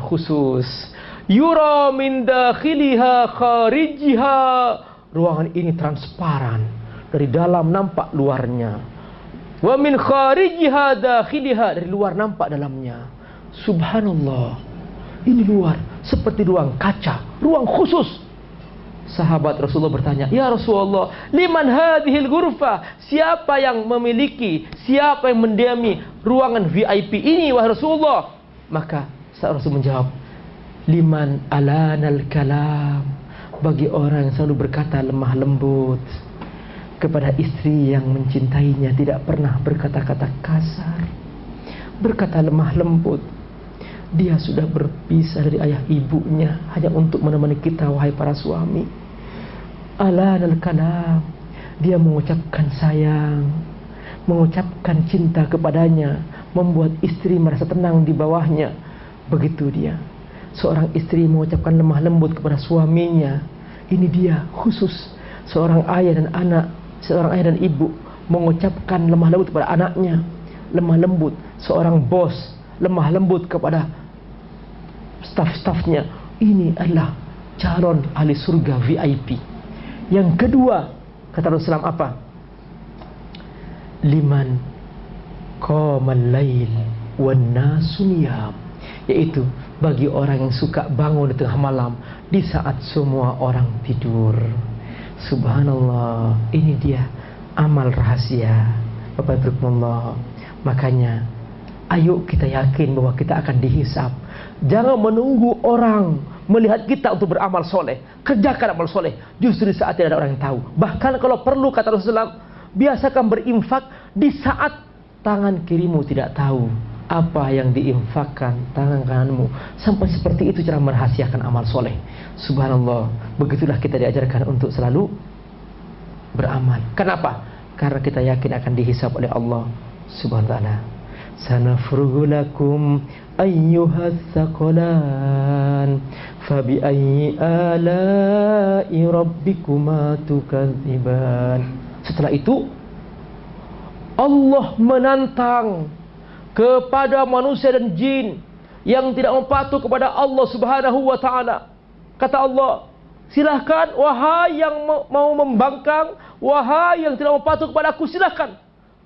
khusus. Yura min dakhiliha kharijiha. Ruangan ini transparan. Dari dalam nampak luarnya. Wa min kharijiha dakhiliha. Dari luar nampak dalamnya. Subhanallah. Ini luar seperti ruang kaca, ruang khusus. Sahabat Rasulullah bertanya, "Ya Rasulullah, liman hadhil ghurfa? Siapa yang memiliki, siapa yang mendiami ruangan VIP ini wahai Rasulullah?" Maka Rasul menjawab, "Liman alanal kalam." Bagi orang yang selalu berkata lemah lembut kepada istri yang mencintainya, tidak pernah berkata-kata kasar. Berkata lemah lembut, dia sudah berpisah dari ayah ibunya hanya untuk menemani kita wahai para suami. Ala dan kalam. Dia mengucapkan sayang, mengucapkan cinta kepadanya, membuat istri merasa tenang di bawahnya. Begitu dia. Seorang istri mengucapkan lemah lembut kepada suaminya. Ini dia khusus seorang ayah dan anak, seorang ayah dan ibu mengucapkan lemah lembut kepada anaknya. Lemah lembut seorang bos lemah lembut kepada staf-stafnya ini adalah calon ahli surga VIP yang kedua kata Rasulullah apa liman qamal lail wan nasuniyam yaitu bagi orang yang suka bangun di tengah malam di saat semua orang tidur subhanallah ini dia amal rahasia Bapak Allah makanya ayo kita yakin bahwa kita akan dihisap Jangan menunggu orang melihat kita untuk beramal soleh. Kerjakan amal soleh. Justru di saat tidak ada orang yang tahu. Bahkan kalau perlu kata Rasulullah, biasakan berinfak di saat tangan kirimu tidak tahu apa yang diinfakkan tangan kananmu. Sampai seperti itu cara merahasiakan amal soleh. Subhanallah. Begitulah kita diajarkan untuk selalu beramal. Kenapa? Karena kita yakin akan dihisap oleh Allah Subhanahu wa taala. Sanafrugu lakum ayyuhas saqalan fabi ayyi rabbikuma tukadziban setelah itu Allah menantang kepada manusia dan jin yang tidak mempatuh kepada Allah Subhanahu wa taala kata Allah silahkan wahai yang mau membangkang wahai yang tidak mempatuh kepada aku silahkan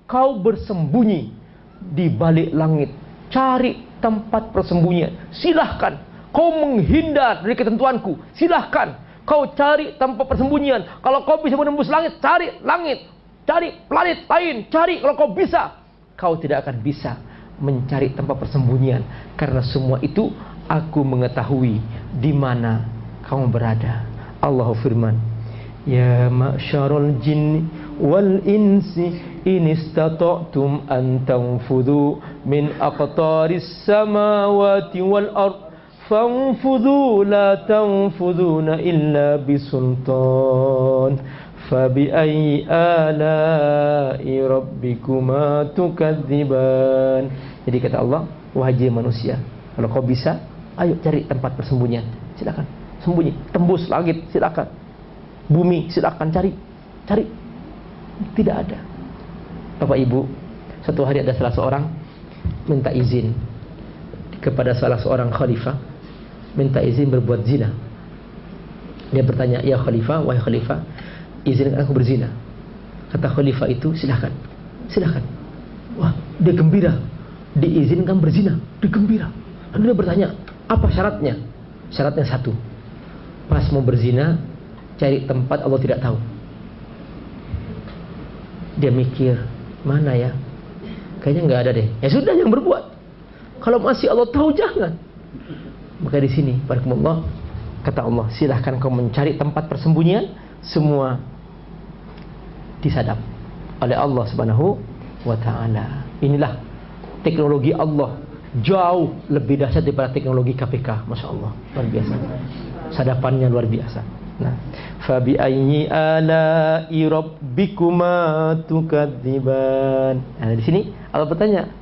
kau bersembunyi di balik langit. Cari tempat persembunyian. Silahkan. Kau menghindar dari ketentuanku. Silahkan. Kau cari tempat persembunyian. Kalau kau bisa menembus langit, cari langit. Cari planet lain. Cari kalau kau bisa. Kau tidak akan bisa mencari tempat persembunyian. Karena semua itu aku mengetahui di mana kamu berada. Allah firman. Ya ma'syarul jinni wal insi in istata'tum an tanfudhu min aqtaris samawati wal ard fanfudhu la tanfudhuna illa bisultan ayyi ala'i rabbikuma tukadziban jadi kata Allah wahai manusia kalau kau bisa ayo cari tempat persembunyian silakan. Sembunyi. Tembus langit silakan. Bumi silakan cari. Cari. Tidak ada. Bapak Ibu, satu hari ada salah seorang minta izin kepada salah seorang khalifah minta izin berbuat zina. Dia bertanya, "Ya khalifah, wahai khalifah, izinkan aku berzina." Kata khalifah itu, "Silakan. Silakan." Wah, dia gembira. Diizinkan berzina, dia gembira. Lalu dia bertanya, "Apa syaratnya?" Syaratnya satu. Pas mau berzina, cari tempat Allah tidak tahu dia mikir mana ya kayaknya nggak ada deh ya sudah yang berbuat kalau masih Allah tahu jangan maka di sini barakallahu kata Allah silahkan kau mencari tempat persembunyian semua disadap oleh Allah Subhanahu wa taala inilah teknologi Allah jauh lebih dahsyat daripada teknologi KPK Masya Allah luar biasa sadapannya luar biasa Nah, fabi ayyi ala'i rabbikuma tukadziban. Nah, di sini Allah bertanya,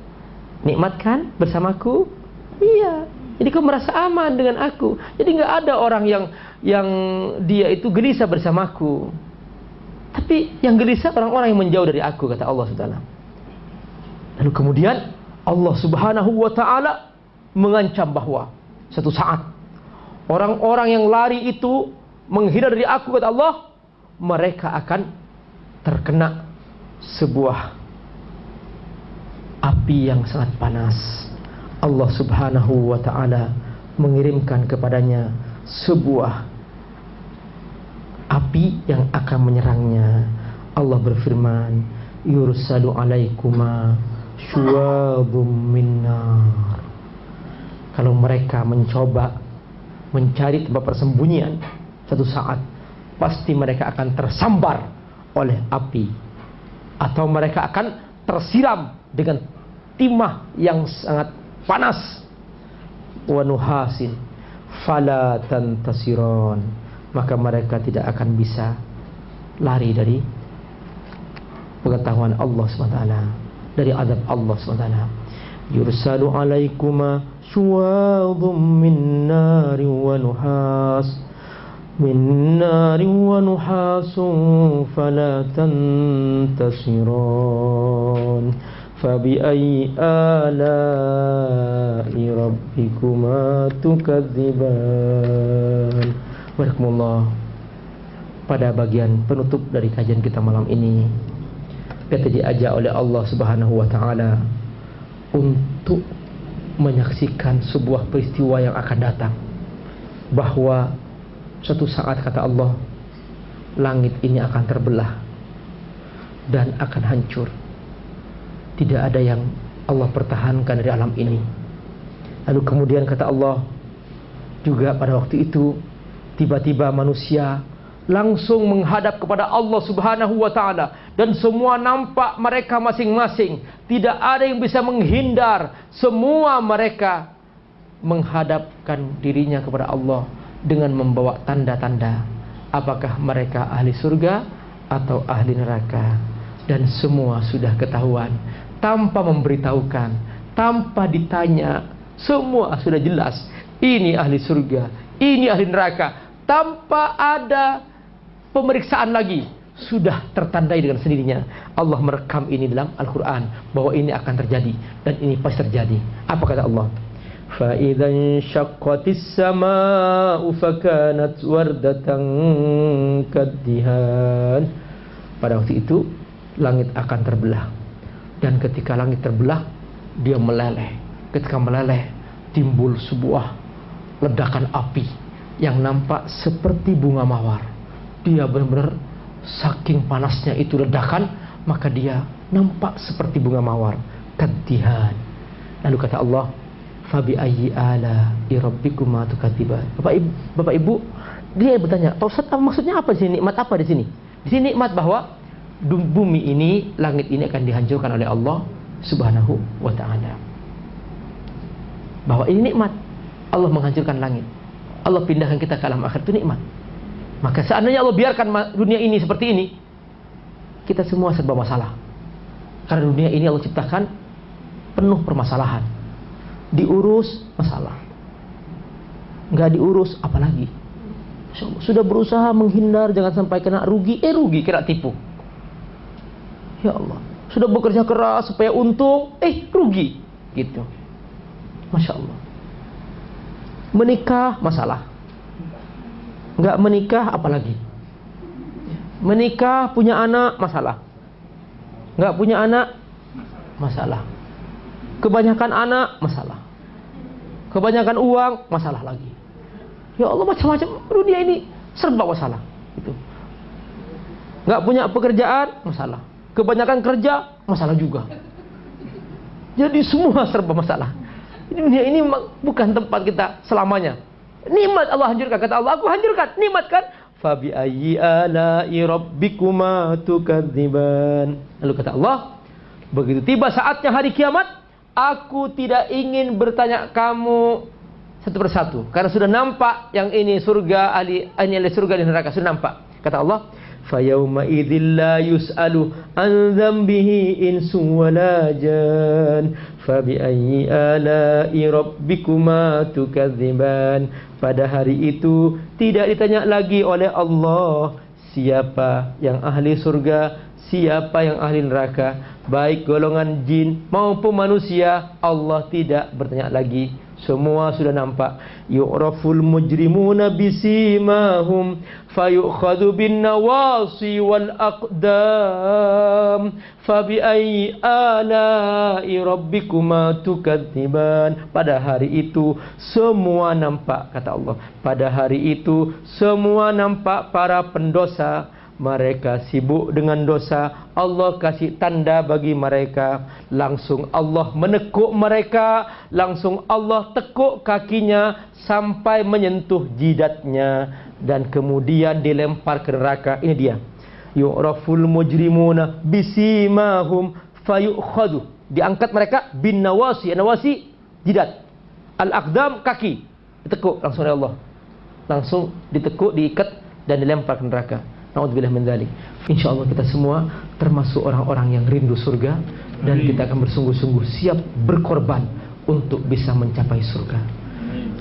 nikmat kan bersamaku? Iya. Jadi kau merasa aman dengan aku. Jadi nggak ada orang yang yang dia itu gelisah bersamaku. Tapi yang gelisah orang-orang yang menjauh dari aku kata Allah Subhanahu Lalu kemudian Allah Subhanahu wa taala mengancam bahwa satu saat orang-orang yang lari itu menghindar dari aku kata Allah, mereka akan terkena sebuah api yang sangat panas. Allah Subhanahu wa taala mengirimkan kepadanya sebuah api yang akan menyerangnya. Allah berfirman, "Yursalu alaikuma syuwabum minnar." Kalau mereka mencoba mencari tempat persembunyian satu saat pasti mereka akan tersambar oleh api atau mereka akan tersiram dengan timah yang sangat panas wa nuhasin fala tantasiron maka mereka tidak akan bisa lari dari pengetahuan Allah SWT dari adab Allah SWT yursalu alaikuma syuwadhum min nari wa nuhas min nari wa nuhasun fala tantasiron فبأي آلاء ربكما تكذبان Barakallah pada bagian penutup dari kajian kita malam ini kita diajak oleh Allah Subhanahu wa taala untuk menyaksikan sebuah peristiwa yang akan datang bahwa suatu saat kata Allah langit ini akan terbelah dan akan hancur tidak ada yang Allah pertahankan dari alam ini. Lalu kemudian kata Allah juga pada waktu itu tiba-tiba manusia langsung menghadap kepada Allah Subhanahu wa taala dan semua nampak mereka masing-masing, tidak ada yang bisa menghindar. Semua mereka menghadapkan dirinya kepada Allah dengan membawa tanda-tanda apakah mereka ahli surga atau ahli neraka dan semua sudah ketahuan tanpa memberitahukan, tanpa ditanya, semua sudah jelas. Ini ahli surga, ini ahli neraka, tanpa ada pemeriksaan lagi. Sudah tertandai dengan sendirinya. Allah merekam ini dalam Al-Quran. Bahwa ini akan terjadi. Dan ini pasti terjadi. Apa kata Allah? فَإِذَا انشَقَّتِ السَّمَاءُ فَكَانَتْ وَرْدَةً كَالدِّهَانِ Pada waktu itu, langit akan terbelah dan ketika langit terbelah dia meleleh ketika meleleh timbul sebuah ledakan api yang nampak seperti bunga mawar dia benar-benar saking panasnya itu ledakan maka dia nampak seperti bunga mawar kadihan lalu kata Allah fabi ayyi ala rabbikuma tukatiban Bapak Ibu, Bapak Ibu dia bertanya, Pak maksudnya apa sih nikmat apa di sini? Di sini nikmat bahwa bumi ini, langit ini akan dihancurkan oleh Allah Subhanahu wa taala. Bahwa ini nikmat. Allah menghancurkan langit. Allah pindahkan kita ke alam akhir itu nikmat. Maka seandainya Allah biarkan dunia ini seperti ini, kita semua serba masalah. Karena dunia ini Allah ciptakan penuh permasalahan. Diurus masalah. Nggak diurus apalagi. Sudah berusaha menghindar jangan sampai kena rugi, eh rugi kena tipu. Ya Allah, sudah bekerja keras supaya untung, eh rugi. Gitu. Masya Allah. Menikah masalah. Enggak menikah apalagi. Menikah punya anak masalah. Enggak punya anak masalah. Kebanyakan anak masalah. Kebanyakan uang masalah lagi. Ya Allah macam-macam dunia ini serba masalah. Itu. Enggak punya pekerjaan masalah Kebanyakan kerja, masalah juga. Jadi semua serba masalah. Dunia ini bukan tempat kita selamanya. Nikmat Allah hancurkan. Kata Allah, aku hancurkan. Nikmat kan? Fabi ayyi ala'i rabbikuma tukadziban. Lalu kata Allah, begitu tiba saatnya hari kiamat, aku tidak ingin bertanya kamu satu persatu karena sudah nampak yang ini surga ahli ini ahli surga di neraka sudah nampak kata Allah فيومئذ لا يسأل عن ذنبه إنس ولا جان فبأي آلاء ربكما tukadziban pada hari itu tidak ditanya lagi oleh Allah siapa yang ahli surga siapa yang ahli neraka. Baik golongan jin maupun manusia Allah tidak bertanya lagi semua sudah nampak. Yu'raful mujrimuna bisimahum fayukhadhu bin nawasi wal aqdam fabi ayyi ala'i rabbikuma tukadziban. Pada hari itu semua nampak kata Allah. Pada hari itu semua nampak para pendosa mereka sibuk dengan dosa. Allah kasih tanda bagi mereka. Langsung Allah menekuk mereka. Langsung Allah tekuk kakinya sampai menyentuh jidatnya. Dan kemudian dilempar ke neraka. Ini dia. Yu'raful mujrimuna bisimahum fayukhadu diangkat mereka bin nawasi. Nawasi jidat. Al aqdam kaki. Ditekuk langsung oleh Allah. Langsung ditekuk diikat dan dilempar ke neraka Naudzubillah min dzalik. Insyaallah kita semua termasuk orang-orang yang rindu surga dan kita akan bersungguh-sungguh siap berkorban untuk bisa mencapai surga.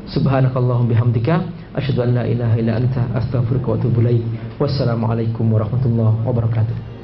Subhanakallahum bihamdika asyhadu an la ilaha illa anta astaghfiruka wa atubu ilaik. Wassalamualaikum warahmatullahi wabarakatuh.